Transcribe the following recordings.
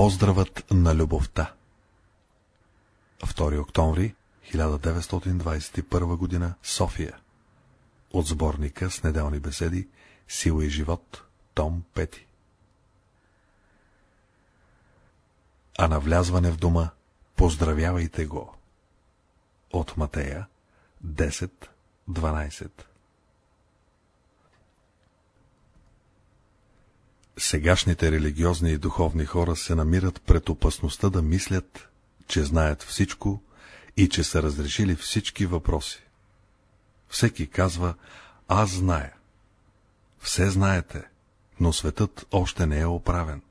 Поздравът на любовта. 2 октомври 1921 година София. От сборника с неделни беседи Сила и живот Том 5 А на влязване в дома поздравявайте го. От Матея 10.12 Сегашните религиозни и духовни хора се намират пред опасността да мислят, че знаят всичко и че са разрешили всички въпроси. Всеки казва, аз зная. Все знаете, но светът още не е оправен.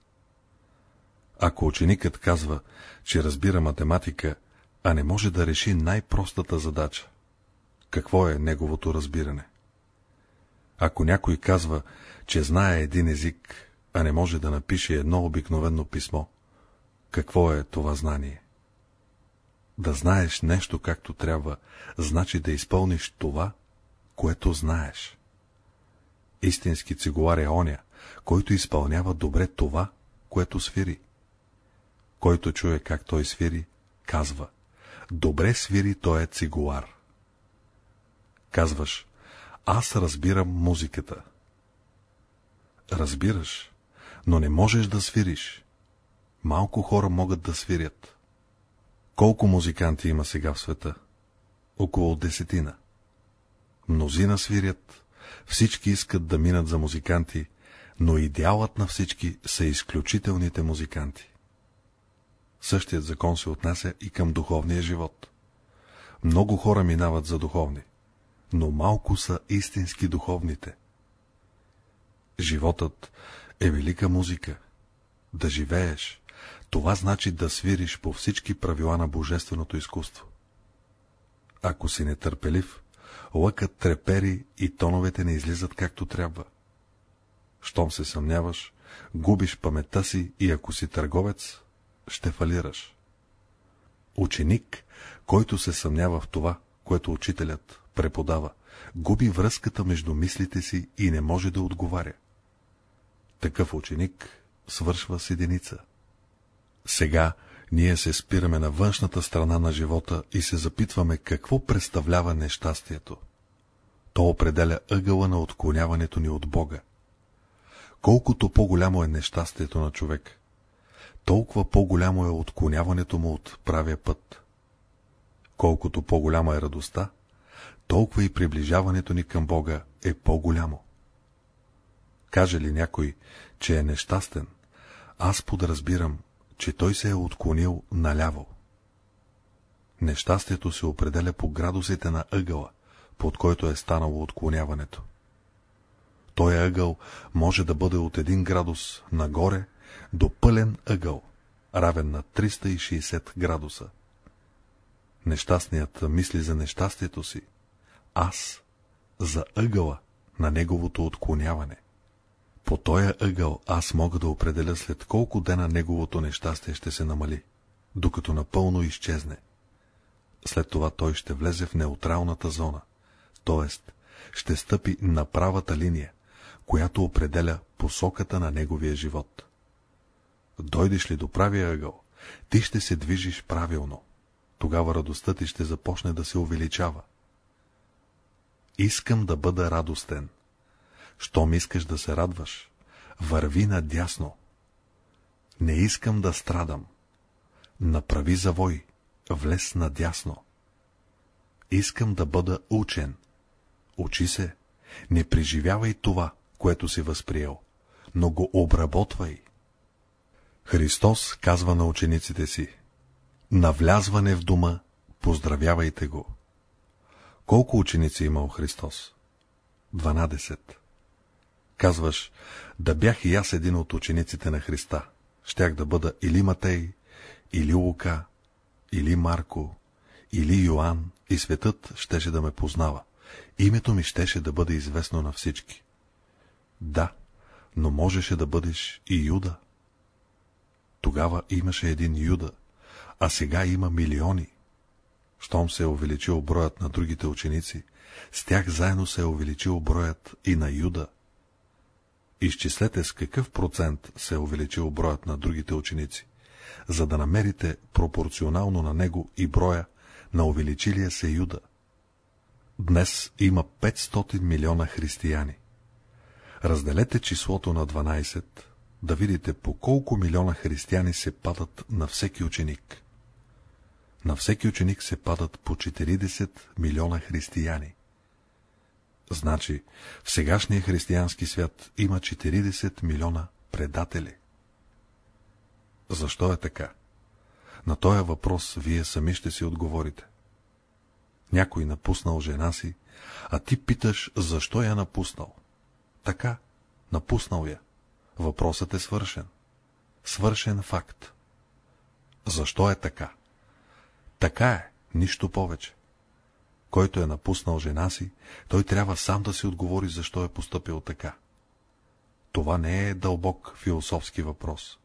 Ако ученикът казва, че разбира математика, а не може да реши най-простата задача, какво е неговото разбиране? Ако някой казва, че знае един език, а не може да напише едно обикновено писмо. Какво е това знание? Да знаеш нещо както трябва, значи да изпълниш това, което знаеш. Истински цигулар е оня, който изпълнява добре това, което свири. Който чуе как той свири, казва, добре свири той е цигулар. Казваш, аз разбирам музиката. Разбираш, но не можеш да свириш. Малко хора могат да свирят. Колко музиканти има сега в света? Около десетина. Мнозина свирят, всички искат да минат за музиканти, но идеалът на всички са изключителните музиканти. Същият закон се отнася и към духовния живот. Много хора минават за духовни, но малко са истински духовните. Животът е велика музика. Да живееш, това значи да свириш по всички правила на божественото изкуство. Ако си нетърпелив, лъкът трепери и тоновете не излизат както трябва. Щом се съмняваш, губиш паметта си и ако си търговец, ще фалираш. Ученик, който се съмнява в това, което учителят преподава, губи връзката между мислите си и не може да отговаря. Такъв ученик свършва с единица. Сега ние се спираме на външната страна на живота и се запитваме какво представлява нещастието. То определя ъгъла на отклоняването ни от Бога. Колкото по-голямо е нещастието на човек, толкова по-голямо е отклоняването му от правия път. Колкото по-голяма е радостта, толкова и приближаването ни към Бога е по-голямо. Каже ли някой, че е нещастен, аз подразбирам, че той се е отклонил наляво. Нещастието се определя по градусите на ъгъла, под който е станало отклоняването. Той ъгъл може да бъде от 1 градус нагоре до пълен ъгъл, равен на 360 градуса. Нещастният мисли за нещастието си, аз за ъгъла на неговото отклоняване. По този ъгъл аз мога да определя след колко дена неговото нещастие ще се намали, докато напълно изчезне. След това той ще влезе в неутралната зона, т.е. ще стъпи на правата линия, която определя посоката на неговия живот. Дойдеш ли до правия ъгъл, ти ще се движиш правилно. Тогава радостта ти ще започне да се увеличава. Искам да бъда радостен. Щом искаш да се радваш, върви надясно. Не искам да страдам. Направи завой, влез надясно. Искам да бъда учен. Учи се, не преживявай това, което си възприел, но го обработвай. Христос казва на учениците си, навлязване в дома, поздравявайте го. Колко ученици имал Христос? 12. Казваш, да бях и аз един от учениците на Христа. Щях да бъда или Матей, или Лука, или Марко, или Йоанн и светът щеше да ме познава. Името ми щеше да бъде известно на всички. Да, но можеше да бъдеш и Юда. Тогава имаше един Юда, а сега има милиони. Щом се е увеличил броят на другите ученици, с тях заедно се е увеличил броят и на Юда – Изчислете с какъв процент се е увеличил броят на другите ученици за да намерите пропорционално на него и броя на увеличилия се Юда. Днес има 500 милиона християни. Разделете числото на 12, да видите по колко милиона християни се падат на всеки ученик. На всеки ученик се падат по 40 милиона християни. Значи, в сегашния християнски свят има 40 милиона предатели. Защо е така? На този въпрос вие сами ще си отговорите. Някой напуснал жена си, а ти питаш, защо я напуснал. Така, напуснал я. Въпросът е свършен. Свършен факт. Защо е така? Така е, нищо повече. Който е напуснал жена си, той трябва сам да си отговори, защо е поступил така. Това не е дълбок философски въпрос.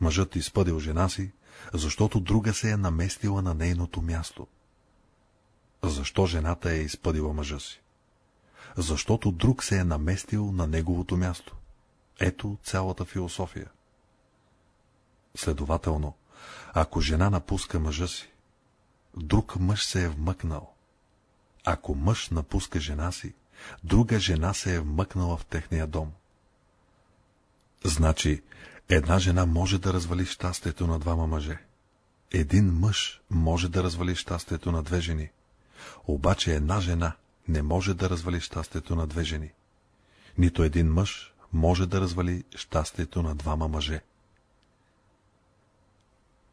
Мъжът изпъдил жена си, защото друга се е наместила на нейното място. Защо жената е изпъдила мъжа си? Защото друг се е наместил на неговото място. Ето цялата философия. Следователно, ако жена напуска мъжа си, друг мъж се е вмъкнал. Ако мъж напуска жена си, друга жена се е вмъкнала в техния дом. Значи, една жена може да развали щастието на двама мъже. Един мъж може да развали щастието на две жени. Обаче една жена не може да развали щастието на две жени. Нито един мъж може да развали щастието на двама мъже.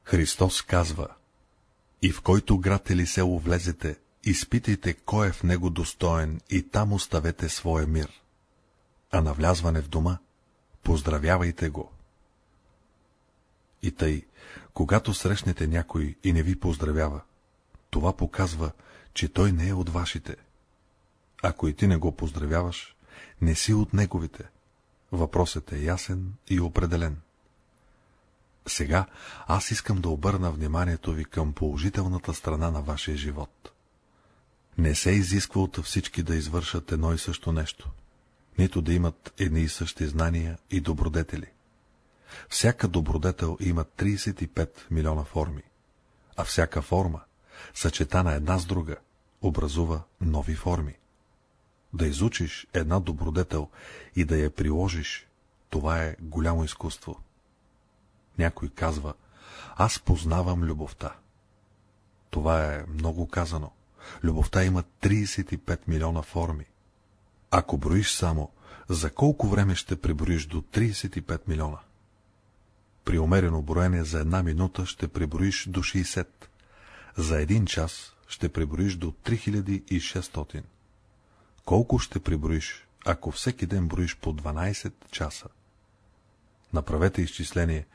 Христос казва, и в който град или село влезете, изпитайте кой е в него достоен и там оставете своя мир. А навлязване в дома, поздравявайте го. И тъй, когато срещнете някой и не ви поздравява, това показва, че той не е от вашите. Ако и ти не го поздравяваш, не си от неговите. Въпросът е ясен и определен. Сега аз искам да обърна вниманието ви към положителната страна на вашия живот. Не се изисква от всички да извършат едно и също нещо, нито да имат едни и същи знания и добродетели. Всяка добродетел има 35 милиона форми, а всяка форма, съчетана една с друга, образува нови форми. Да изучиш една добродетел и да я приложиш, това е голямо изкуство. Някой казва, аз познавам любовта. Това е много казано. Любовта има 35 милиона форми. Ако броиш само, за колко време ще преброиш до 35 милиона? При умерено броене за една минута ще преброиш до 60. За един час ще преброиш до 3600. Колко ще преброиш, ако всеки ден броиш по 12 часа? Направете изчисление,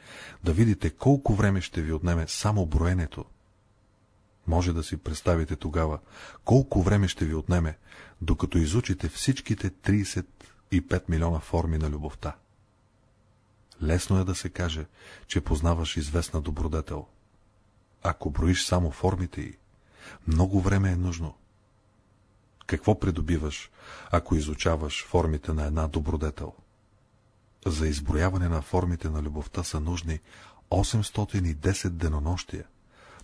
да видите колко време ще ви отнеме само броенето. Може да си представите тогава, колко време ще ви отнеме, докато изучите всичките 35 милиона форми на любовта. Лесно е да се каже, че познаваш известна добродетел. Ако броиш само формите й, много време е нужно. Какво придобиваш, ако изучаваш формите на една добродетел? За изброяване на формите на любовта са нужни 810 денонощия,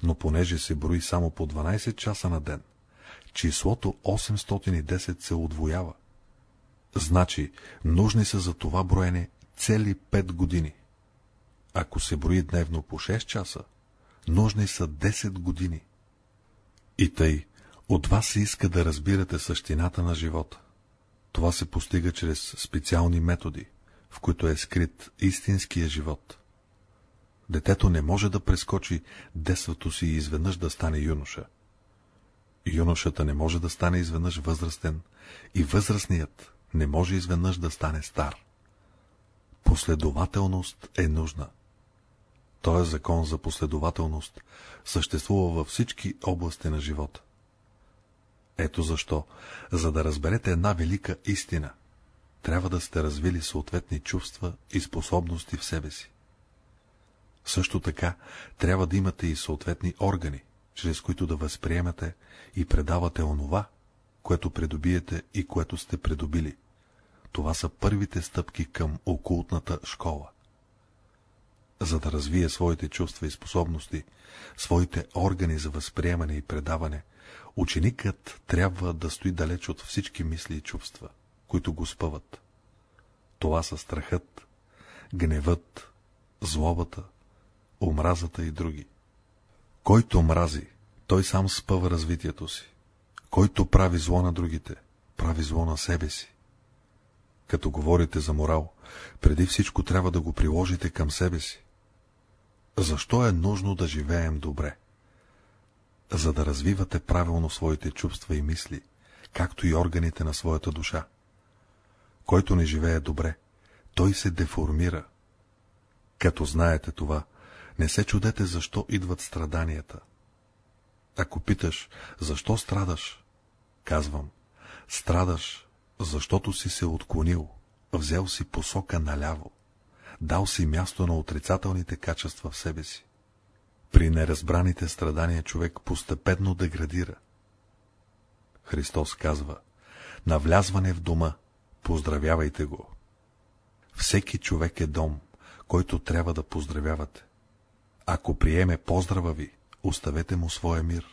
но понеже се брои само по 12 часа на ден, числото 810 се удвоява. Значи, нужни са за това броене цели 5 години. Ако се брои дневно по 6 часа, нужни са 10 години. И тъй, от вас се иска да разбирате същината на живота. Това се постига чрез специални методи, в които е скрит истинския живот. Детето не може да прескочи детството си и изведнъж да стане юноша. Юношата не може да стане изведнъж възрастен и възрастният не може изведнъж да стане стар. Последователност е нужна. Този закон за последователност съществува във всички области на живота. Ето защо, за да разберете една велика истина, трябва да сте развили съответни чувства и способности в себе си. Също така, трябва да имате и съответни органи, чрез които да възприемате и предавате онова, което придобиете и което сте придобили. Това са първите стъпки към окултната школа. за да развие своите чувства и способности, своите органи за възприемане и предаване, ученикът трябва да стои далеч от всички мисли и чувства, които го спъват. Това са страхът, гневът, злобата, омразата и други. Който мрази, той сам спъва развитието си. Който прави зло на другите, прави зло на себе си. Като говорите за морал, преди всичко трябва да го приложите към себе си. Защо е нужно да живеем добре? За да развивате правилно своите чувства и мисли, както и органите на своята душа. Който не живее добре, той се деформира. Като знаете това, не се чудете защо идват страданията. Ако питаш, защо страдаш, казвам, страдаш, защото си се отклонил, взел си посока наляво, дал си място на отрицателните качества в себе си. При неразбраните страдания човек постепенно деградира. Христос казва, навлязване в дома, поздравявайте го. Всеки човек е дом, който трябва да поздравявате. Ако приеме поздрава ви, оставете му своя мир.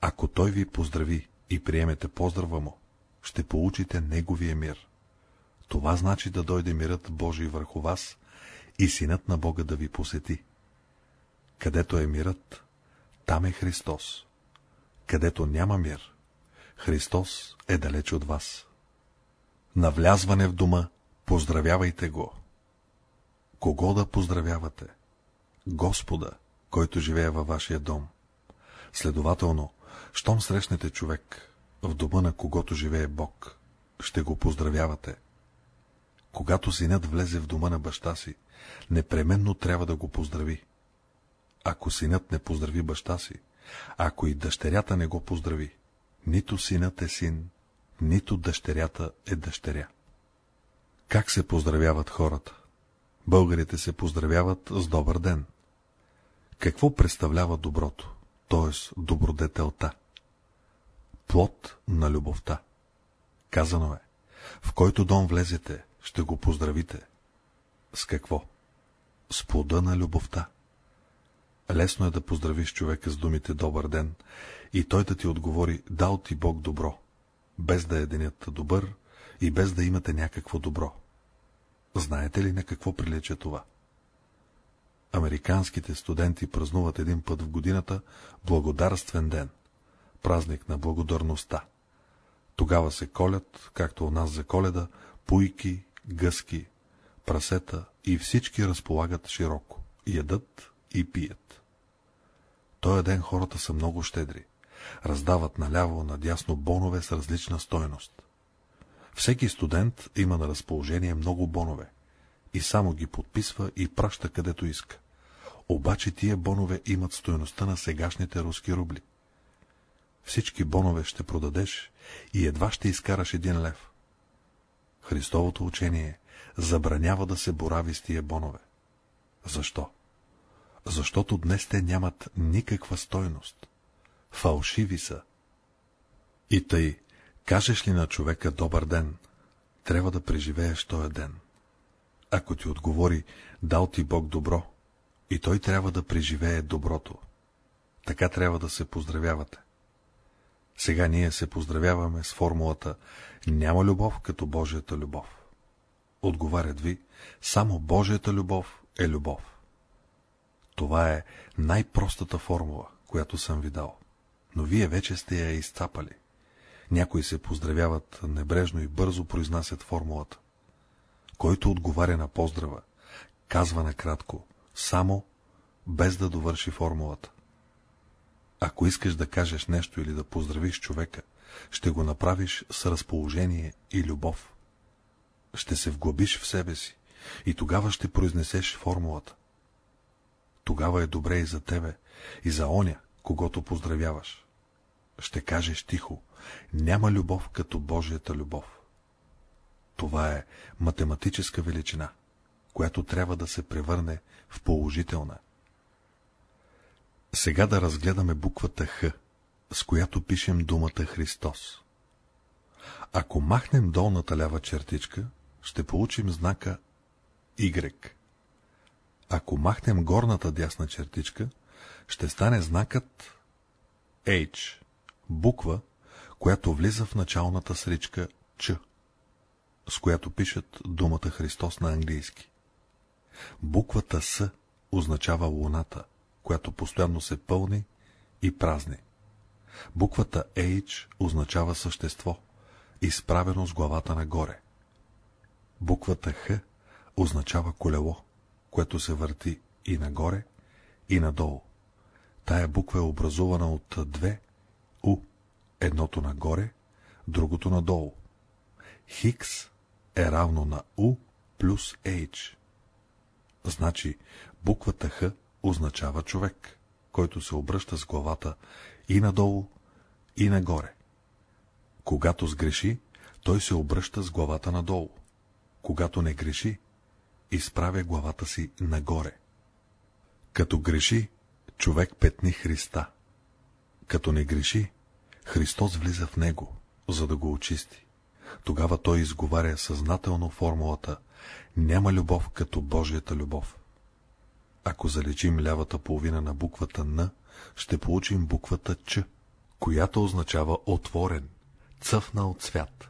Ако той ви поздрави и приемете поздрава му, ще получите неговия мир. Това значи да дойде мирът Божий върху вас и синът на Бога да ви посети. Където е мирът, там е Христос. Където няма мир, Христос е далеч от вас. Навлязване в дома, поздравявайте го. Кого да поздравявате? Господа, който живее във вашия дом. Следователно, щом срещнете човек в дома на когото живее Бог, ще го поздравявате. Когато синът влезе в дома на баща си, непременно трябва да го поздрави. Ако синът не поздрави баща си, ако и дъщерята не го поздрави, нито синът е син, нито дъщерята е дъщеря. Как се поздравяват хората? Българите се поздравяват с добър ден. Какво представлява доброто, т.е. добродетелта? Плод на любовта. Казано е, в който дом влезете, ще го поздравите. С какво? С плода на любовта. Лесно е да поздравиш човека с думите «Добър ден» и той да ти отговори «Дал ти Бог добро», без да е денят добър и без да имате някакво добро. Знаете ли на какво прилича това? Американските студенти празнуват един път в годината благодарствен ден, празник на благодарността. Тогава се колят, както у нас за коледа, пуйки, гъски, прасета и всички разполагат широко, ядат и пият. Тоя ден хората са много щедри, раздават наляво, надясно бонове с различна стойност. Всеки студент има на разположение много бонове и само ги подписва и праща където иска. Обаче тия бонове имат стоеността на сегашните руски рубли. Всички бонове ще продадеш и едва ще изкараш един лев. Христовото учение забранява да се борави с тия бонове. Защо? Защото днес те нямат никаква стойност. Фалшиви са. И тъй, кажеш ли на човека добър ден, трябва да преживееш този ден. Ако ти отговори, дал ти Бог добро, и той трябва да преживее доброто. Така трябва да се поздравявате. Сега ние се поздравяваме с формулата «Няма любов като Божията любов». Отговарят ви, само Божията любов е любов. Това е най-простата формула, която съм ви дал, но вие вече сте я изцапали. Някои се поздравяват небрежно и бързо произнасят формулата. Който отговаря на поздрава, казва накратко, само без да довърши формулата. Ако искаш да кажеш нещо или да поздравиш човека, ще го направиш с разположение и любов. Ще се вглъбиш в себе си и тогава ще произнесеш формулата. Тогава е добре и за тебе, и за оня, когато поздравяваш. Ще кажеш тихо, няма любов като Божията любов. Това е математическа величина, която трябва да се превърне в положителна. Сега да разгледаме буквата Х, с която пишем думата Христос. Ако махнем долната лява чертичка, ще получим знака Y. Ако махнем горната дясна чертичка, ще стане знакът H, буква, която влиза в началната сричка Ч, с която пишат думата Христос на английски. Буквата С означава луната, която постоянно се пълни и празни. Буквата H означава същество, изправено с главата нагоре. Буквата Х означава колело, което се върти и нагоре, и надолу. Тая буква е образувана от две У, едното нагоре, другото надолу. Хикс е равно на У плюс H. Значи буквата Х означава човек, който се обръща с главата и надолу, и нагоре. Когато сгреши, той се обръща с главата надолу. Когато не греши, изправя главата си нагоре. Като греши, човек петни Христа. Като не греши, Христос влиза в него, за да го очисти. Тогава той изговаря съзнателно формулата «Няма любов като Божията любов». Ако залечим лявата половина на буквата Н, ще получим буквата Ч, която означава отворен, цъфнал цвят.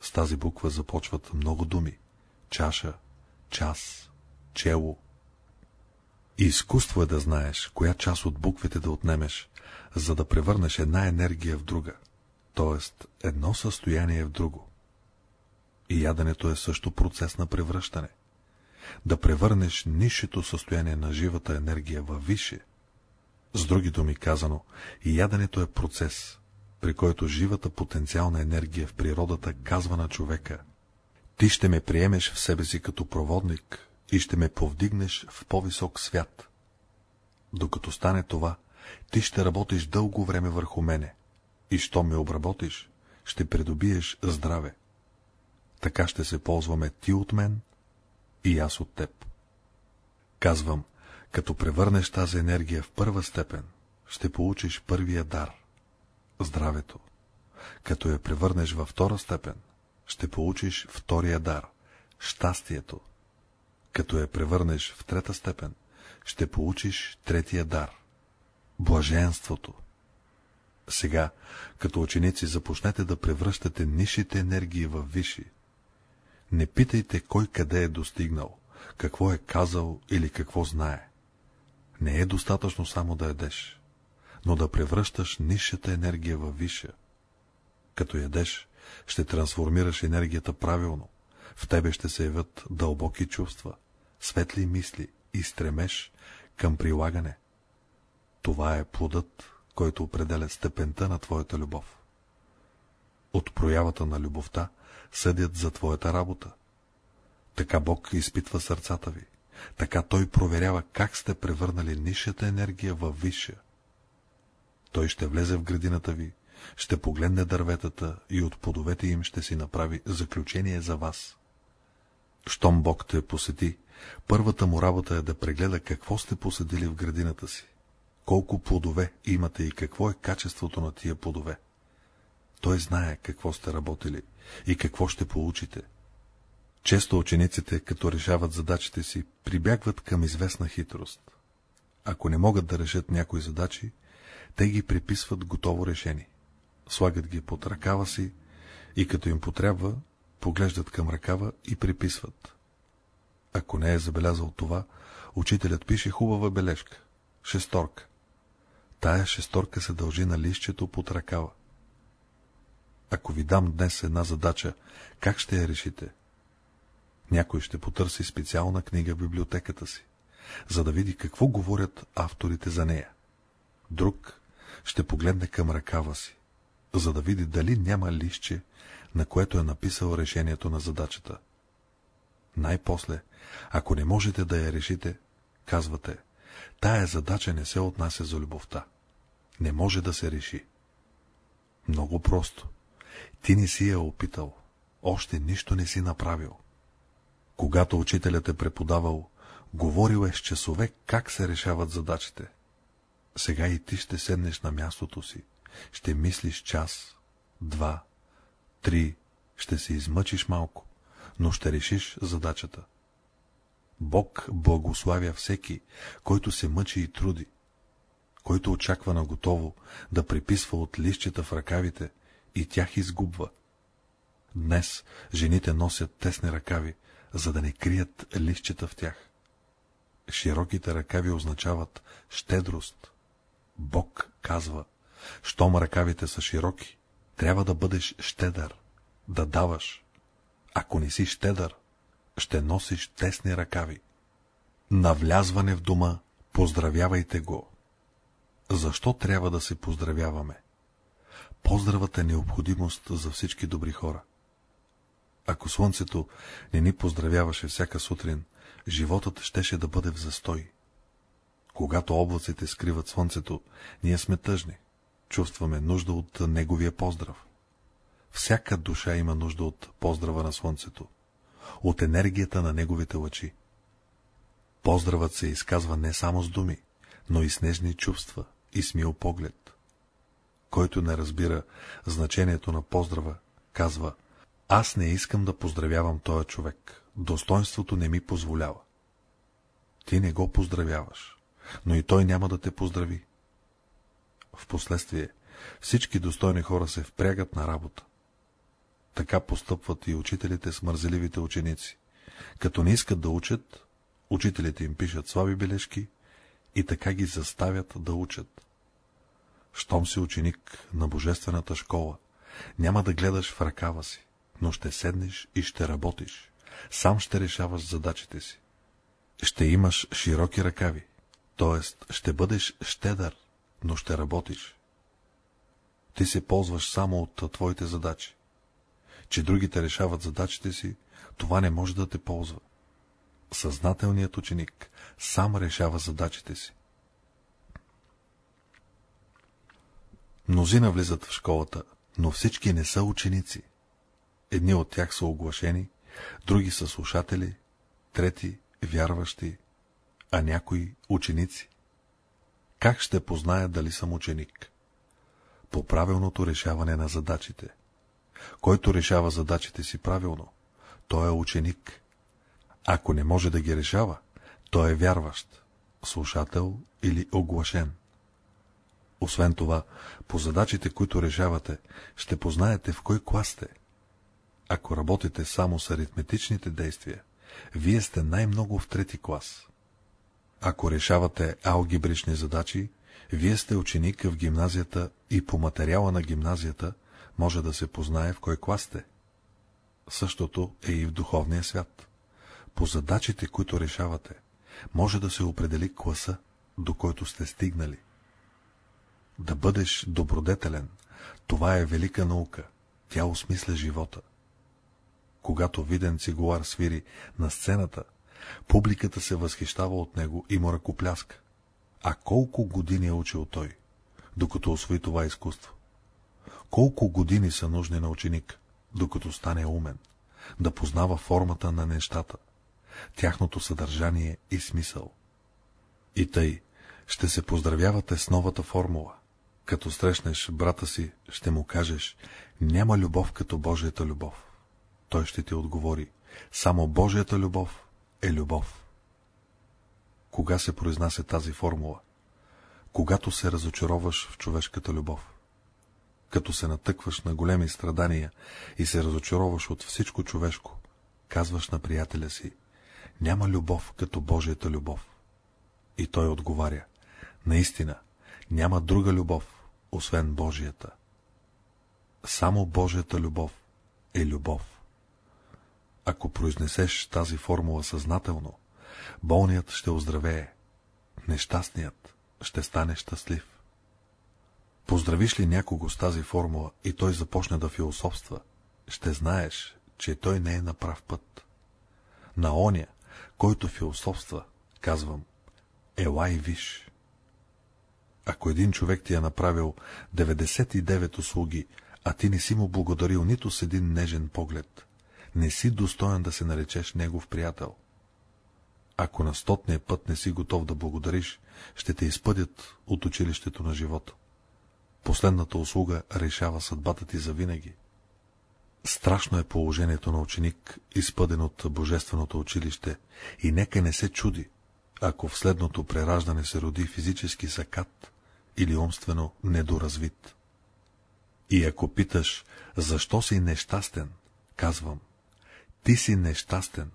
С тази буква започват много думи. Чаша, час, чело. Изкуство е да знаеш, коя част от буквите да отнемеш, за да превърнеш една енергия в друга, т.е. едно състояние в друго. И яденето е също процес на превръщане. Да превърнеш нишето състояние на живата енергия във висше. С други думи казано, яденето е процес, при който живата потенциална енергия в природата казва на човека ти ще ме приемеш в себе си като проводник и ще ме повдигнеш в по-висок свят. Докато стане това, ти ще работиш дълго време върху мене и що ме обработиш, ще придобиеш здраве. Така ще се ползваме ти от мен и аз от теб. Казвам, като превърнеш тази енергия в първа степен, ще получиш първия дар — здравето. Като я превърнеш във втора степен, ще получиш втория дар — щастието. Като я превърнеш в трета степен, ще получиш третия дар — блаженството. Сега, като ученици, започнете да превръщате нишите енергии в виши. Не питайте кой къде е достигнал, какво е казал или какво знае. Не е достатъчно само да ядеш, но да превръщаш нишата енергия в виша. Като ядеш, ще трансформираш енергията правилно. В тебе ще се явят дълбоки чувства, светли мисли и стремеж към прилагане. Това е плодът, който определя степента на твоята любов. От проявата на любовта съдят за твоята работа. Така Бог изпитва сърцата ви. Така Той проверява как сте превърнали нишата енергия във висша. Той ще влезе в градината ви ще погледне дърветата и от плодовете им ще си направи заключение за вас. Щом Бог те посети, първата му работа е да прегледа какво сте посадили в градината си, колко плодове имате и какво е качеството на тия плодове. Той знае какво сте работили и какво ще получите. Често учениците, като решават задачите си, прибягват към известна хитрост. Ако не могат да решат някои задачи, те ги приписват готово решение слагат ги под ръкава си и като им потрябва, поглеждат към ръкава и приписват. Ако не е забелязал това, учителят пише хубава бележка — шесторка. Тая шесторка се дължи на лището под ръкава. Ако ви дам днес една задача, как ще я решите? Някой ще потърси специална книга в библиотеката си, за да види какво говорят авторите за нея. Друг ще погледне към ръкава си за да види дали няма лище, на което е написал решението на задачата. Най-после, ако не можете да я решите, казвате, тая задача не се отнася за любовта. Не може да се реши. Много просто. Ти не си я опитал, още нищо не си направил. Когато учителят е преподавал, говорил е с часове как се решават задачите. Сега и ти ще седнеш на мястото си ще мислиш час, два, три, ще се измъчиш малко, но ще решиш задачата. Бог благославя всеки, който се мъчи и труди, който очаква на готово да приписва от лищета в ръкавите и тях изгубва. Днес жените носят тесни ръкави, за да не крият лищета в тях. Широките ръкави означават щедрост. Бог казва, щом ръкавите са широки, трябва да бъдеш щедър, да даваш. Ако не си щедър, ще носиш тесни ръкави. На влязване в дома поздравявайте го. Защо трябва да се поздравяваме? Поздравът е необходимост за всички добри хора. Ако слънцето не ни поздравяваше всяка сутрин, животът щеше да бъде в застой. Когато облаците скриват слънцето, ние сме тъжни, чувстваме нужда от неговия поздрав. Всяка душа има нужда от поздрава на слънцето, от енергията на неговите лъчи. Поздравът се изказва не само с думи, но и с нежни чувства и с мил поглед. Който не разбира значението на поздрава, казва, аз не искам да поздравявам този човек, достоинството не ми позволява. Ти не го поздравяваш, но и той няма да те поздрави. Впоследствие всички достойни хора се впрягат на работа. Така постъпват и учителите с мързеливите ученици. Като не искат да учат, учителите им пишат слаби бележки и така ги заставят да учат. Щом си ученик на Божествената школа, няма да гледаш в ръкава си, но ще седнеш и ще работиш. Сам ще решаваш задачите си. Ще имаш широки ръкави, т.е. ще бъдеш щедър, но ще работиш. Ти се ползваш само от твоите задачи. Че другите решават задачите си, това не може да те ползва. Съзнателният ученик сам решава задачите си. Мнозина влизат в школата, но всички не са ученици. Едни от тях са оглашени, други са слушатели, трети — вярващи, а някои — ученици. Как ще позная дали съм ученик? По правилното решаване на задачите. Който решава задачите си правилно, той е ученик. Ако не може да ги решава, той е вярващ, слушател или оглашен. Освен това, по задачите, които решавате, ще познаете в кой клас сте. Ако работите само с аритметичните действия, вие сте най-много в трети клас. Ако решавате алгебрични задачи, вие сте ученик в гимназията и по материала на гимназията може да се познае в кой клас сте. Същото е и в духовния свят. По задачите, които решавате, може да се определи класа, до който сте стигнали. Да бъдеш добродетелен, това е велика наука, тя осмисля живота. Когато виден цигулар свири на сцената, публиката се възхищава от него и му ръкопляска. А колко години е учил той, докато освои това изкуство? Колко години са нужни на ученик, докато стане умен, да познава формата на нещата, тяхното съдържание и смисъл? И тъй, ще се поздравявате с новата формула. Като срещнеш брата си, ще му кажеш, няма любов като Божията любов. Той ще ти отговори, само Божията любов е любов. Кога се произнася тази формула? Когато се разочароваш в човешката любов. Като се натъкваш на големи страдания и се разочароваш от всичко човешко, казваш на приятеля си, няма любов като Божията любов. И той отговаря, наистина, няма друга любов, освен Божията. Само Божията любов е любов. Ако произнесеш тази формула съзнателно, болният ще оздравее, нещастният ще стане щастлив. Поздравиш ли някого с тази формула и той започне да философства, ще знаеш, че той не е на прав път. На оня, който философства, казвам, елай виж. Ако един човек ти е направил 99 услуги, а ти не си му благодарил нито с един нежен поглед, не си достоен да се наречеш негов приятел. Ако на стотния път не си готов да благодариш, ще те изпъдят от училището на живота. Последната услуга решава съдбата ти завинаги. Страшно е положението на ученик, изпъден от Божественото училище, и нека не се чуди, ако в следното прераждане се роди физически сакат или умствено недоразвит. И ако питаш, защо си нещастен, казвам, ти си нещастен,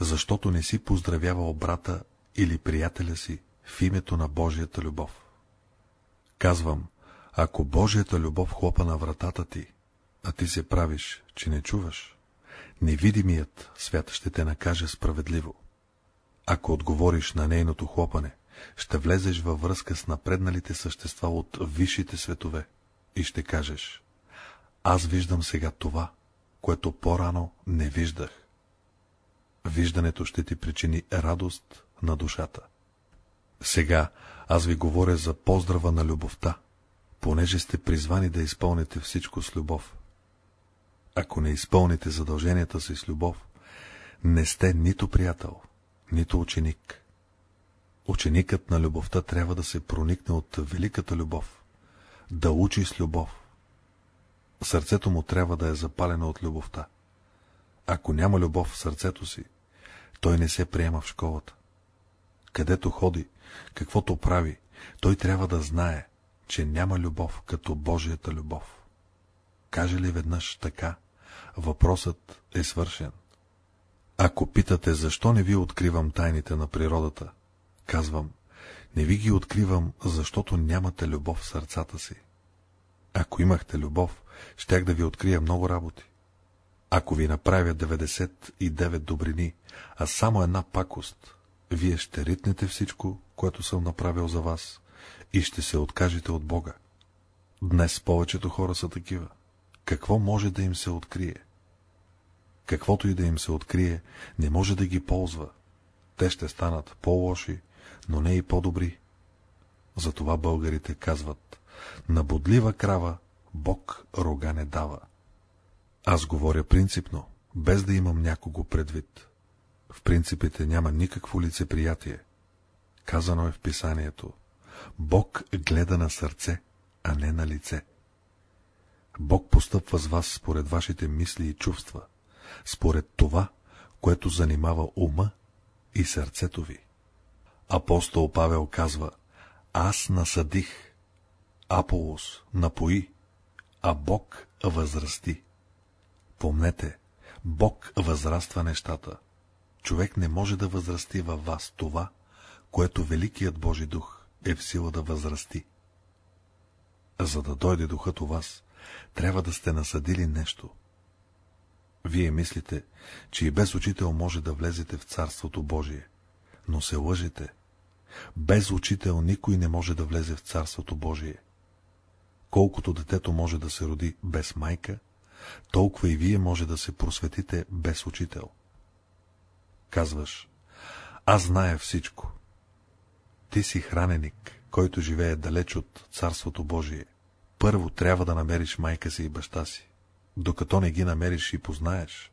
защото не си поздравявал брата или приятеля си в името на Божията любов. Казвам, ако Божията любов хлопа на вратата ти, а ти се правиш, че не чуваш, невидимият свят ще те накаже справедливо. Ако отговориш на нейното хлопане, ще влезеш във връзка с напредналите същества от висшите светове и ще кажеш Аз виждам сега това, което по-рано не виждах. Виждането ще ти причини радост на душата. Сега аз ви говоря за поздрава на любовта, понеже сте призвани да изпълните всичко с любов. Ако не изпълните задълженията си с любов, не сте нито приятел, нито ученик. Ученикът на любовта трябва да се проникне от великата любов, да учи с любов. Сърцето му трябва да е запалено от любовта. Ако няма любов в сърцето си, той не се приема в школата. Където ходи, каквото прави, той трябва да знае, че няма любов като Божията любов. Каже ли веднъж така, въпросът е свършен. Ако питате, защо не ви откривам тайните на природата, казвам, не ви ги откривам, защото нямате любов в сърцата си. Ако имахте любов, щях да ви открия много работи. Ако ви направя 99 добрини, а само една пакост, вие ще ритнете всичко, което съм направил за вас и ще се откажете от Бога. Днес повечето хора са такива. Какво може да им се открие? Каквото и да им се открие, не може да ги ползва. Те ще станат по-лоши, но не и по-добри. Затова българите казват, на бодлива крава Бог рога не дава. Аз говоря принципно, без да имам някого предвид. В принципите няма никакво лицеприятие. Казано е в писанието. Бог гледа на сърце, а не на лице. Бог постъпва с вас според вашите мисли и чувства, според това, което занимава ума и сърцето ви. Апостол Павел казва, аз насъдих, Аполос напои, а Бог възрасти. Помнете, Бог възраства нещата. Човек не може да възрасти във вас това, което Великият Божи дух е в сила да възрасти. За да дойде духът у вас, трябва да сте насъдили нещо. Вие мислите, че и без учител може да влезете в Царството Божие, но се лъжете. Без учител никой не може да влезе в Царството Божие. Колкото детето може да се роди без майка, толкова и вие може да се просветите без учител. Казваш, аз зная всичко. Ти си храненик, който живее далеч от Царството Божие. Първо трябва да намериш майка си и баща си. Докато не ги намериш и познаеш,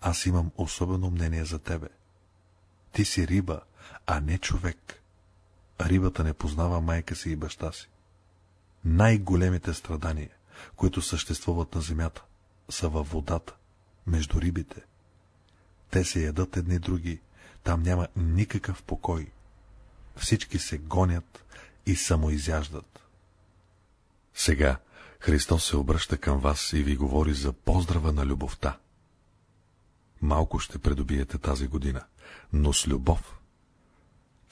аз имам особено мнение за тебе. Ти си риба, а не човек. Рибата не познава майка си и баща си. Най-големите страдания, които съществуват на земята, са във водата, между рибите. Те се ядат едни други, там няма никакъв покой. Всички се гонят и самоизяждат. Сега Христос се обръща към вас и ви говори за поздрава на любовта. Малко ще предобиете тази година, но с любов.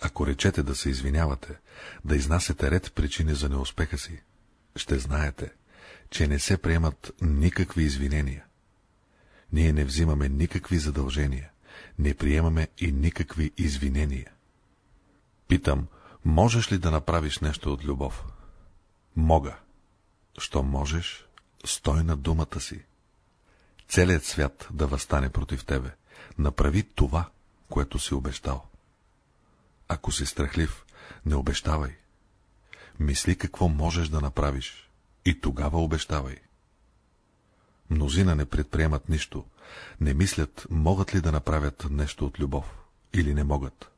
Ако речете да се извинявате, да изнасяте ред причини за неуспеха си, ще знаете, че не се приемат никакви извинения. Ние не взимаме никакви задължения, не приемаме и никакви извинения. Питам, можеш ли да направиш нещо от любов? Мога. Що можеш, стой на думата си. Целият свят да възстане против тебе. Направи това, което си обещал. Ако си страхлив, не обещавай. Мисли какво можеш да направиш и тогава обещавай. Мнозина не предприемат нищо, не мислят, могат ли да направят нещо от любов или не могат.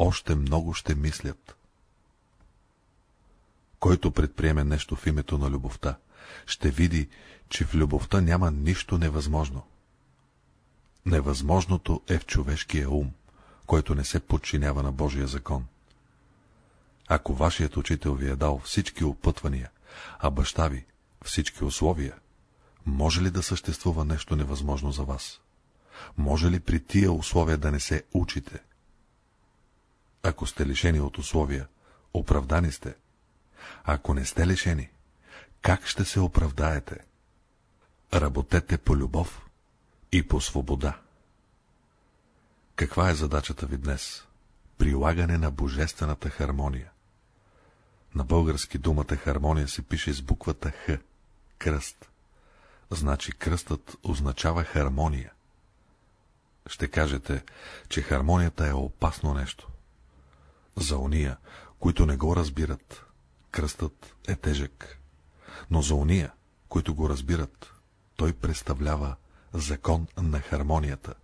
Още много ще мислят. Който предприеме нещо в името на любовта, ще види, че в любовта няма нищо невъзможно. Невъзможното е в човешкия ум, който не се подчинява на Божия закон. Ако вашият учител ви е дал всички опътвания, а баща ви всички условия, може ли да съществува нещо невъзможно за вас? Може ли при тия условия да не се учите? Ако сте лишени от условия, оправдани сте. ако не сте лишени, как ще се оправдаете? Работете по любов и по свобода. Каква е задачата ви днес? Прилагане на божествената хармония. На български думата хармония се пише с буквата Х. Кръст. Значи кръстът означава хармония. Ще кажете, че хармонията е опасно нещо. За уния, които не го разбират, кръстът е тежък. Но за уния, които го разбират, той представлява закон на хармонията.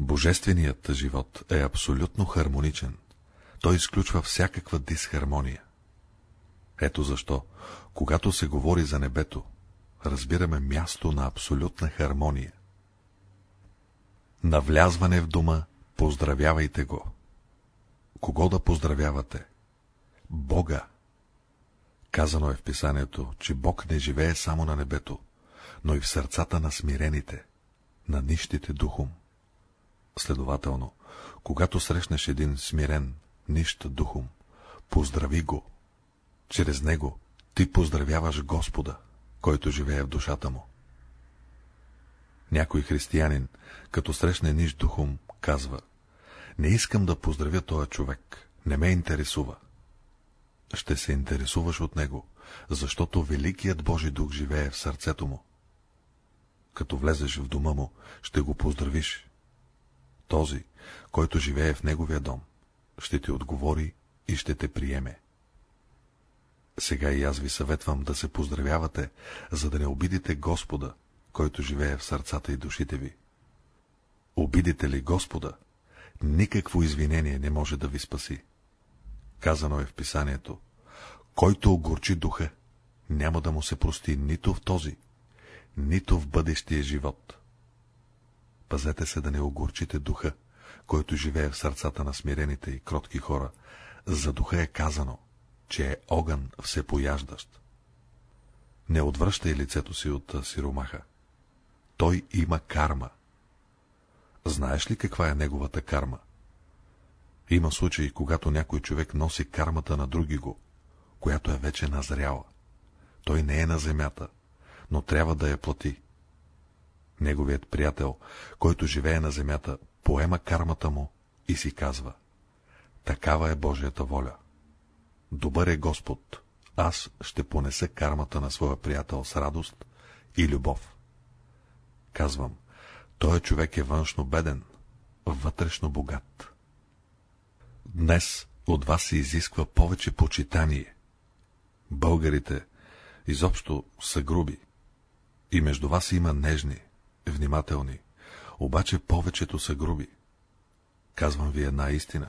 Божественият живот е абсолютно хармоничен. Той изключва всякаква дисхармония. Ето защо, когато се говори за небето, разбираме място на абсолютна хармония. Навлязване в дома, поздравявайте го. Кого да поздравявате? Бога. Казано е в писанието, че Бог не живее само на небето, но и в сърцата на смирените, на нищите духом. Следователно, когато срещнеш един смирен, нищ духом, поздрави го. Чрез него ти поздравяваш Господа, който живее в душата му. Някой християнин, като срещне ниш духом, казва Не искам да поздравя този човек, не ме интересува. Ще се интересуваш от него, защото Великият Божи Дух живее в сърцето му. Като влезеш в дома му, ще го поздравиш. Този, който живее в неговия дом, ще ти отговори и ще те приеме. Сега и аз ви съветвам да се поздравявате, за да не обидите Господа, който живее в сърцата и душите ви. Обидите ли Господа, никакво извинение не може да ви спаси. Казано е в писанието, който огорчи духа, няма да му се прости нито в този, нито в бъдещия живот. Пазете се да не огорчите духа, който живее в сърцата на смирените и кротки хора. За духа е казано, че е огън всепояждащ. Не отвръщай лицето си от сиромаха. Той има карма. Знаеш ли каква е неговата карма? Има случаи, когато някой човек носи кармата на други го, която е вече назряла. Той не е на земята, но трябва да я плати. Неговият приятел, който живее на земята, поема кармата му и си казва — такава е Божията воля. Добър е Господ, аз ще понеса кармата на своя приятел с радост и любов. Казвам, той човек е външно беден, вътрешно богат. Днес от вас се изисква повече почитание. Българите изобщо са груби. И между вас има нежни, внимателни, обаче повечето са груби. Казвам ви една истина.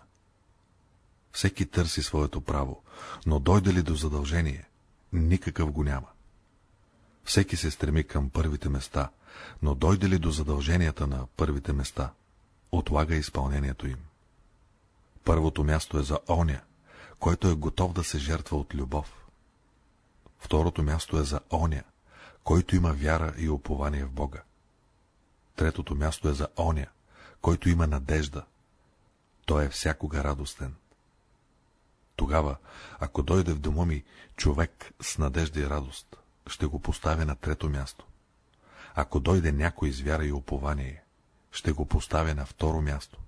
Всеки търси своето право, но дойде ли до задължение, никакъв го няма. Всеки се стреми към първите места, но дойде ли до задълженията на първите места, отлага изпълнението им. Първото място е за оня, който е готов да се жертва от любов. Второто място е за оня, който има вяра и упование в Бога. Третото място е за оня, който има надежда. Той е всякога радостен. Тогава, ако дойде в дома ми човек с надежда и радост, ще го поставя на трето място. Ако дойде някой с вяра и упование, ще го поставя на второ място.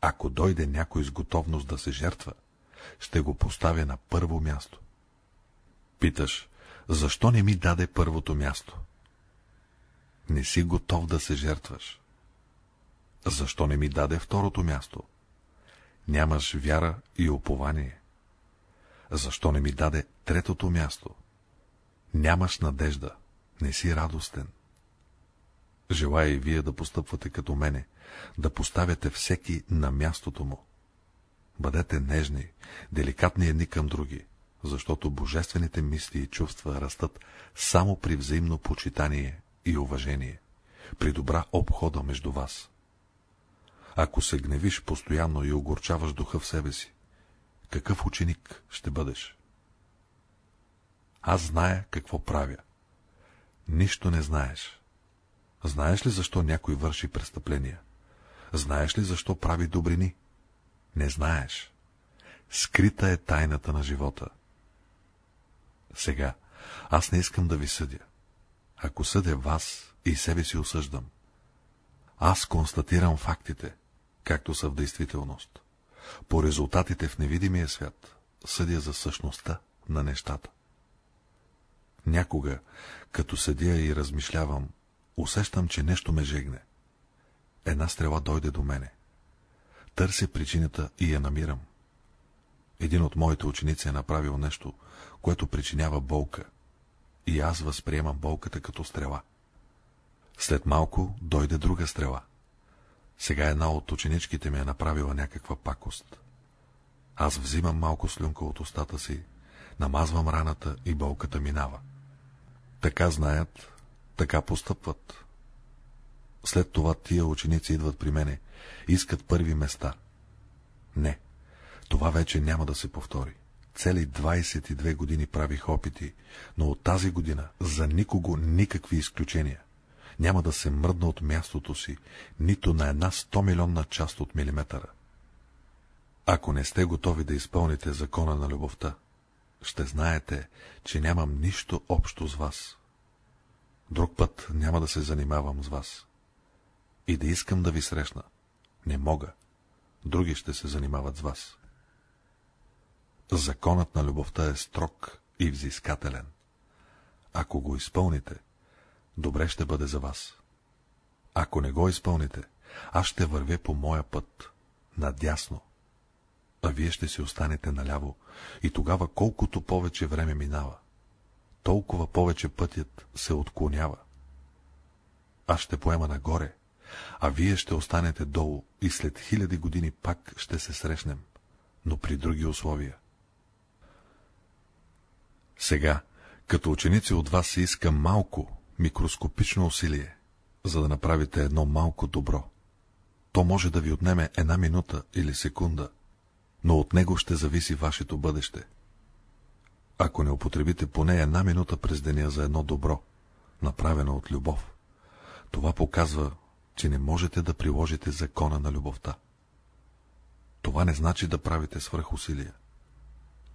Ако дойде някой с готовност да се жертва, ще го поставя на първо място. Питаш, защо не ми даде първото място? Не си готов да се жертваш. Защо не ми даде второто място? Нямаш вяра и упование. Защо не ми даде третото място? Нямаш надежда, не си радостен. Желая и вие да постъпвате като мене, да поставяте всеки на мястото му. Бъдете нежни, деликатни едни към други, защото божествените мисли и чувства растат само при взаимно почитание и уважение, при добра обхода между вас. Ако се гневиш постоянно и огорчаваш духа в себе си, какъв ученик ще бъдеш? Аз зная какво правя. Нищо не знаеш. Знаеш ли защо някой върши престъпления? Знаеш ли защо прави добрини? Не знаеш. Скрита е тайната на живота. Сега, аз не искам да ви съдя. Ако съдя вас и себе си осъждам. Аз констатирам фактите, както са в действителност. По резултатите в невидимия свят съдя за същността на нещата. Някога, като седя и размишлявам, усещам, че нещо ме жегне. Една стрела дойде до мене. Търся причината и я намирам. Един от моите ученици е направил нещо, което причинява болка, и аз възприемам болката като стрела. След малко дойде друга стрела. Сега една от ученичките ми е направила някаква пакост. Аз взимам малко слюнка от устата си, намазвам раната и болката минава. Така знаят, така постъпват. След това тия ученици идват при мене, искат първи места. Не, това вече няма да се повтори. Цели 22 години правих опити, но от тази година за никого никакви изключения. Няма да се мръдна от мястото си, нито на една 100 милионна част от милиметъра. Ако не сте готови да изпълните закона на любовта, ще знаете, че нямам нищо общо с вас. Друг път няма да се занимавам с вас. И да искам да ви срещна. Не мога. Други ще се занимават с вас. Законът на любовта е строг и взискателен. Ако го изпълните, добре ще бъде за вас. Ако не го изпълните, аз ще вървя по моя път, надясно, а вие ще си останете наляво, и тогава колкото повече време минава, толкова повече пътят се отклонява. Аз ще поема нагоре, а вие ще останете долу и след хиляди години пак ще се срещнем, но при други условия. Сега, като ученици от вас се иска малко, микроскопично усилие, за да направите едно малко добро. То може да ви отнеме една минута или секунда, но от него ще зависи вашето бъдеще. Ако не употребите поне една минута през деня за едно добро, направено от любов, това показва, че не можете да приложите закона на любовта. Това не значи да правите свръхусилия.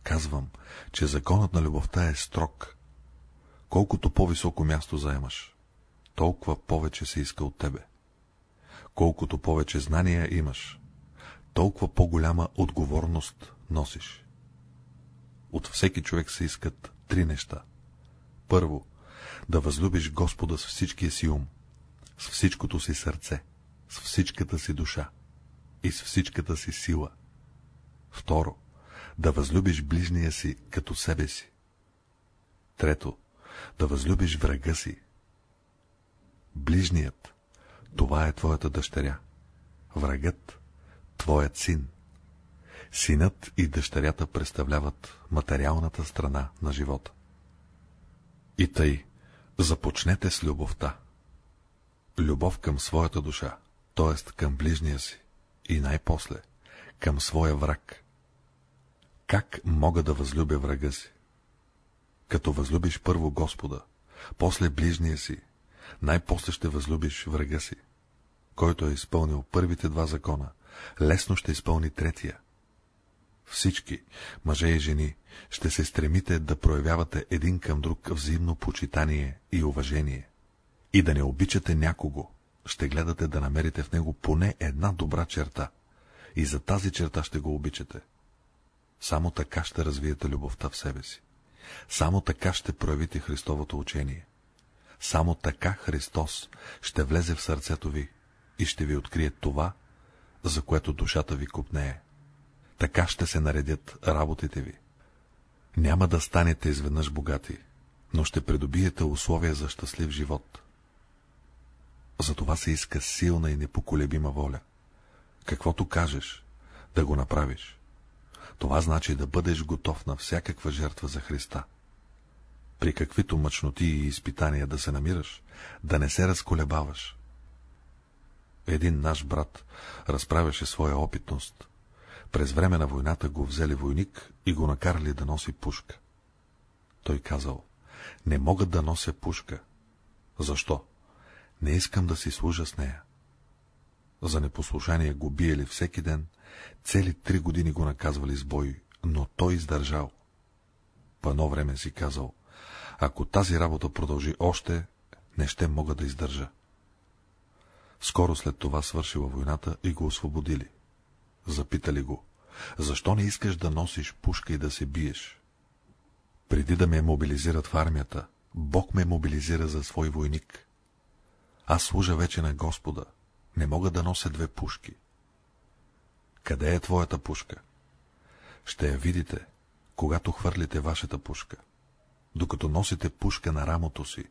Казвам, че законът на любовта е строг. Колкото по-високо място заемаш, толкова повече се иска от тебе. Колкото повече знания имаш, толкова по-голяма отговорност носиш. От всеки човек се искат три неща. Първо, да възлюбиш Господа с всичкия си ум, с всичкото си сърце, с всичката си душа и с всичката си сила. Второ, да възлюбиш ближния си като себе си. Трето, да възлюбиш врага си. Ближният, това е твоята дъщеря. Врагът, твоят син. Синът и дъщерята представляват материалната страна на живота. И тъй, започнете с любовта. Любов към своята душа, т.е. към ближния си, и най-после към своя враг. Как мога да възлюбя врага си? Като възлюбиш първо Господа, после ближния си, най-после ще възлюбиш врага си. Който е изпълнил първите два закона, лесно ще изпълни третия. Всички, мъже и жени, ще се стремите да проявявате един към друг взаимно почитание и уважение. И да не обичате някого, ще гледате да намерите в него поне една добра черта. И за тази черта ще го обичате. Само така ще развиете любовта в себе си. Само така ще проявите Христовото учение. Само така Христос ще влезе в сърцето ви и ще ви открие това, за което душата ви купнее. Така ще се наредят работите ви. Няма да станете изведнъж богати, но ще придобиете условия за щастлив живот. За това се иска силна и непоколебима воля. Каквото кажеш, да го направиш. Това значи да бъдеш готов на всякаква жертва за Христа. При каквито мъчноти и изпитания да се намираш, да не се разколебаваш. Един наш брат разправяше своя опитност. През време на войната го взели войник и го накарали да носи пушка. Той казал, не мога да нося пушка. Защо? Не искам да си служа с нея. За непослушание го биели всеки ден, цели три години го наказвали с бой, но той издържал. По едно време си казал, ако тази работа продължи още, не ще мога да издържа. Скоро след това свършила войната и го освободили. Запитали го, защо не искаш да носиш пушка и да се биеш? Преди да ме мобилизират в армията, Бог ме мобилизира за свой войник. Аз служа вече на Господа, не мога да нося две пушки. Къде е твоята пушка? Ще я видите, когато хвърлите вашата пушка. Докато носите пушка на рамото си,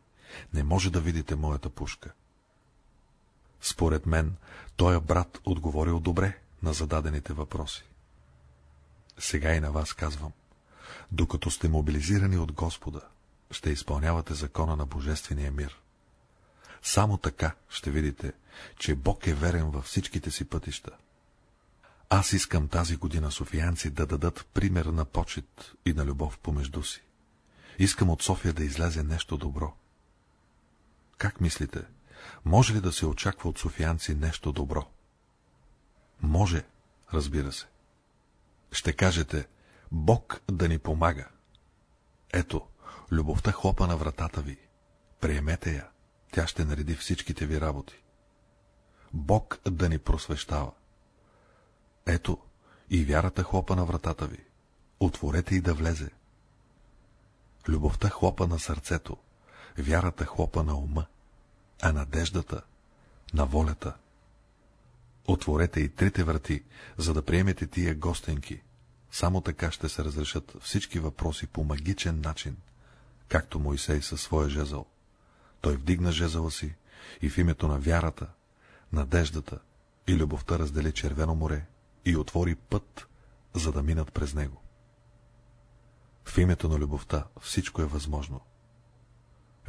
не може да видите моята пушка. Според мен, тоя брат отговорил добре на зададените въпроси. Сега и на вас казвам. Докато сте мобилизирани от Господа, ще изпълнявате закона на Божествения мир. Само така ще видите, че Бог е верен във всичките си пътища. Аз искам тази година софиянци да дадат пример на почет и на любов помежду си. Искам от София да излезе нещо добро. Как мислите, може ли да се очаква от софиянци нещо добро? Може, разбира се. Ще кажете, Бог да ни помага. Ето, любовта хлопа на вратата ви. Приемете я, тя ще нареди всичките ви работи. Бог да ни просвещава. Ето, и вярата хлопа на вратата ви. Отворете и да влезе. Любовта хлопа на сърцето, вярата хлопа на ума, а надеждата на волята. Отворете и трите врати, за да приемете тия гостенки. Само така ще се разрешат всички въпроси по магичен начин, както Моисей със своя жезъл. Той вдигна жезъла си и в името на вярата, надеждата и любовта раздели Червено море и отвори път, за да минат през него. В името на любовта всичко е възможно.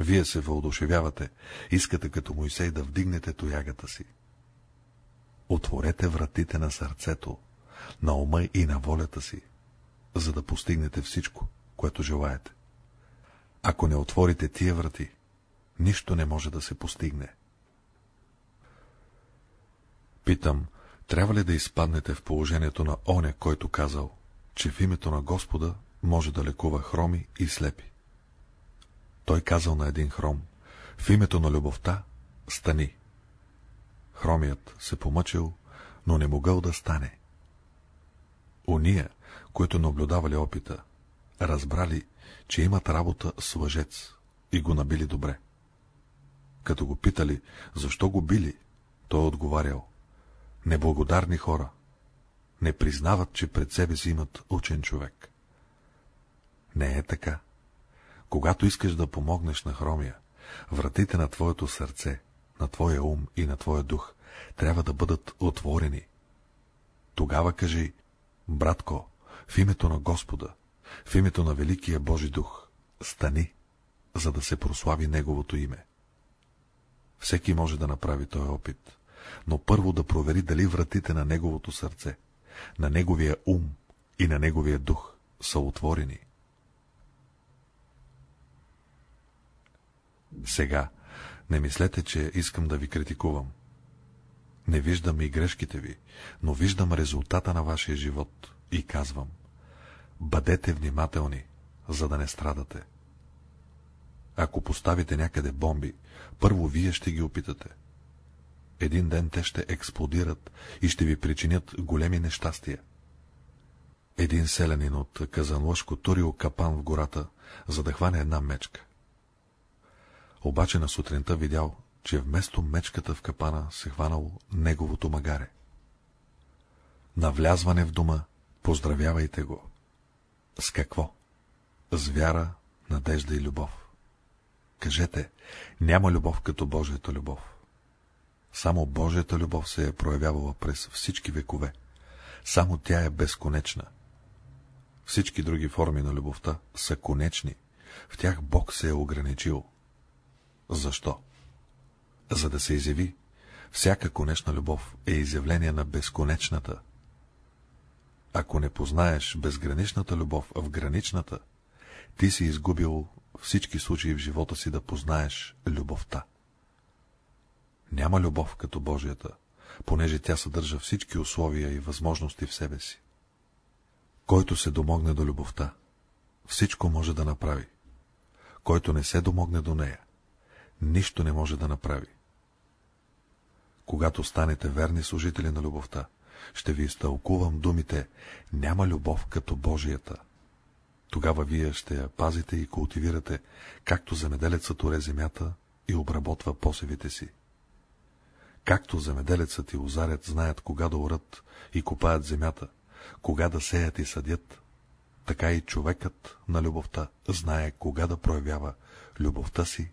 Вие се въодушевявате, искате като Моисей да вдигнете тоягата си. Отворете вратите на сърцето, на ума и на волята си, за да постигнете всичко, което желаете. Ако не отворите тия врати, нищо не може да се постигне. Питам, трябва ли да изпаднете в положението на оня, който казал, че в името на Господа може да лекува хроми и слепи? Той казал на един хром, в името на любовта стани. Хромият се помъчил, но не могъл да стане. Уния, които наблюдавали опита, разбрали, че имат работа с лъжец и го набили добре. Като го питали, защо го били, той отговарял, неблагодарни хора, не признават, че пред себе си имат учен човек. Не е така. Когато искаш да помогнеш на Хромия, вратите на твоето сърце, на твоя ум и на твоя дух трябва да бъдат отворени. Тогава кажи, братко, в името на Господа, в името на Великия Божи Дух, стани, за да се прослави Неговото име. Всеки може да направи този опит, но първо да провери дали вратите на Неговото сърце, на Неговия ум и на Неговия дух са отворени. Сега не мислете, че искам да ви критикувам. Не виждам и грешките ви, но виждам резултата на вашия живот и казвам. Бъдете внимателни, за да не страдате. Ако поставите някъде бомби, първо вие ще ги опитате. Един ден те ще експлодират и ще ви причинят големи нещастия. Един селянин от Казанлъшко турил капан в гората, за да хване една мечка. Обаче на сутринта видял, че вместо мечката в капана се хванало неговото магаре. На влязване в дома поздравявайте го. С какво? С вяра, надежда и любов. Кажете, няма любов като Божията любов. Само Божията любов се е проявявала през всички векове. Само тя е безконечна. Всички други форми на любовта са конечни. В тях Бог се е ограничил. Защо? За да се изяви, всяка конечна любов е изявление на безконечната. Ако не познаеш безграничната любов в граничната, ти си изгубил всички случаи в живота си да познаеш любовта. Няма любов като Божията, понеже тя съдържа всички условия и възможности в себе си. Който се домогне до любовта, всичко може да направи. Който не се домогне до нея, нищо не може да направи. Когато станете верни служители на любовта, ще ви изтълкувам думите «Няма любов като Божията». Тогава вие ще я пазите и култивирате, както земеделецът уре земята и обработва посевите си. Както земеделецът и озарят знаят кога да урат и копаят земята, кога да сеят и съдят, така и човекът на любовта знае кога да проявява любовта си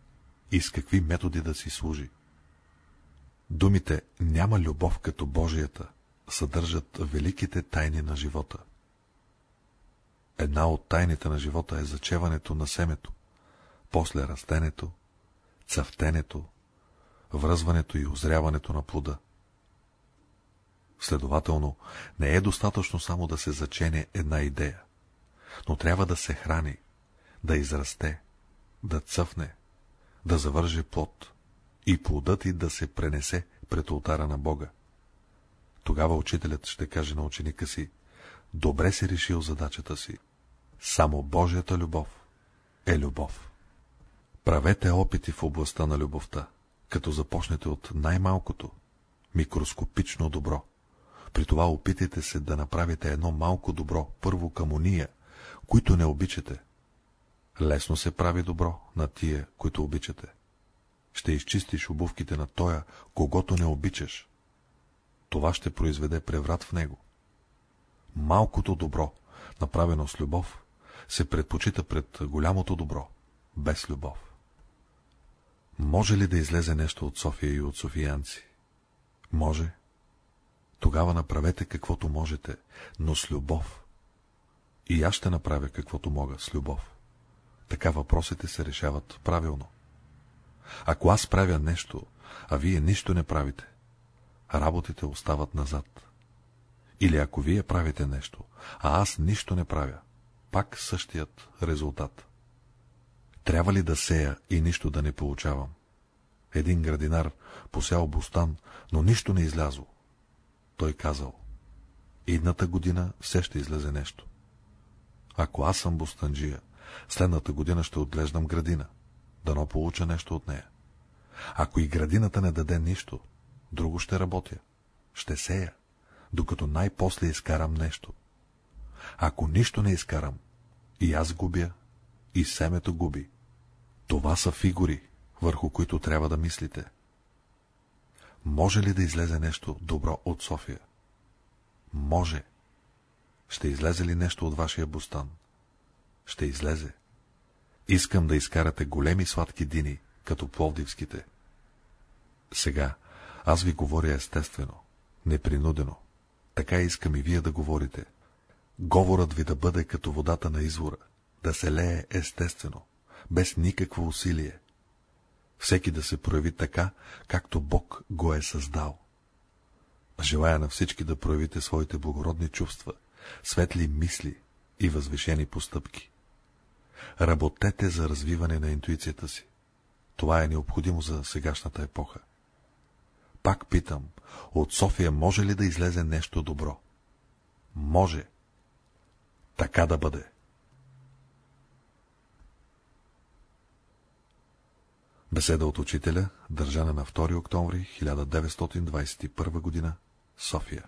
и с какви методи да си служи. Думите «няма любов като Божията» съдържат великите тайни на живота. Една от тайните на живота е зачеването на семето, после растенето, цъфтенето, връзването и озряването на плода. Следователно, не е достатъчно само да се зачене една идея, но трябва да се храни, да израсте, да цъфне, да завърже плод и плодът и да се пренесе пред ултара на Бога. Тогава учителят ще каже на ученика си, добре си решил задачата си. Само Божията любов е любов. Правете опити в областта на любовта, като започнете от най-малкото, микроскопично добро. При това опитайте се да направите едно малко добро първо към уния, които не обичате. Лесно се прави добро на тия, които обичате. Ще изчистиш обувките на тоя, когато не обичаш. Това ще произведе преврат в него. Малкото добро, направено с любов, се предпочита пред голямото добро, без любов. Може ли да излезе нещо от София и от софиянци? Може. Тогава направете каквото можете, но с любов. И аз ще направя каквото мога с любов. Така въпросите се решават правилно. Ако аз правя нещо, а вие нищо не правите, работите остават назад. Или ако вие правите нещо, а аз нищо не правя, пак същият резултат. Трябва ли да сея и нищо да не получавам? Един градинар посял бустан, но нищо не излязло. Той казал, идната година все ще излезе нещо. Ако аз съм бустанджия, следната година ще отглеждам градина, дано получа нещо от нея. Ако и градината не даде нищо, друго ще работя, ще сея, докато най-после изкарам нещо. Ако нищо не изкарам, и аз губя, и семето губи. Това са фигури, върху които трябва да мислите. Може ли да излезе нещо добро от София? Може. Ще излезе ли нещо от вашия бустан? Ще излезе. Искам да изкарате големи сладки дини, като пловдивските. Сега аз ви говоря естествено, непринудено. Така искам и вие да говорите. Говорът ви да бъде като водата на извора, да се лее естествено, без никакво усилие. Всеки да се прояви така, както Бог го е създал. Желая на всички да проявите своите благородни чувства, светли мисли и възвишени постъпки. Работете за развиване на интуицията си. Това е необходимо за сегашната епоха. Пак питам, от София може ли да излезе нещо добро? Може. Така да бъде. Беседа от учителя, държана на 2 октомври 1921 г. София